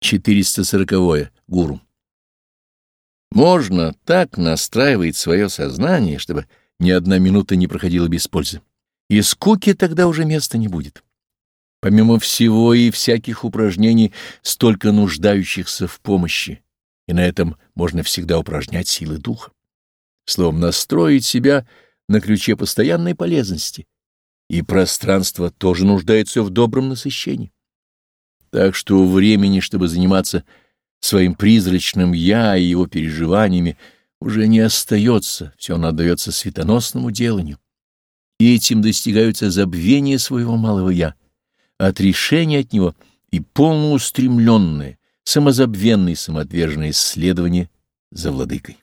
440. -е. Гуру. Можно так настраивать свое сознание, чтобы ни одна минута не проходила без пользы. И скуки тогда уже места не будет. Помимо всего и всяких упражнений, столько нуждающихся в помощи, и на этом можно всегда упражнять силы духа. Словом, настроить себя на ключе постоянной полезности, и пространство тоже нуждается в добром насыщении. Так что времени, чтобы заниматься своим призрачным «я» и его переживаниями, уже не остается, все оно отдается светоносному деланию. И этим достигаются забвения своего малого «я», отрешения от него и полноустремленное, самозабвенное и самоотверженное исследование за владыкой.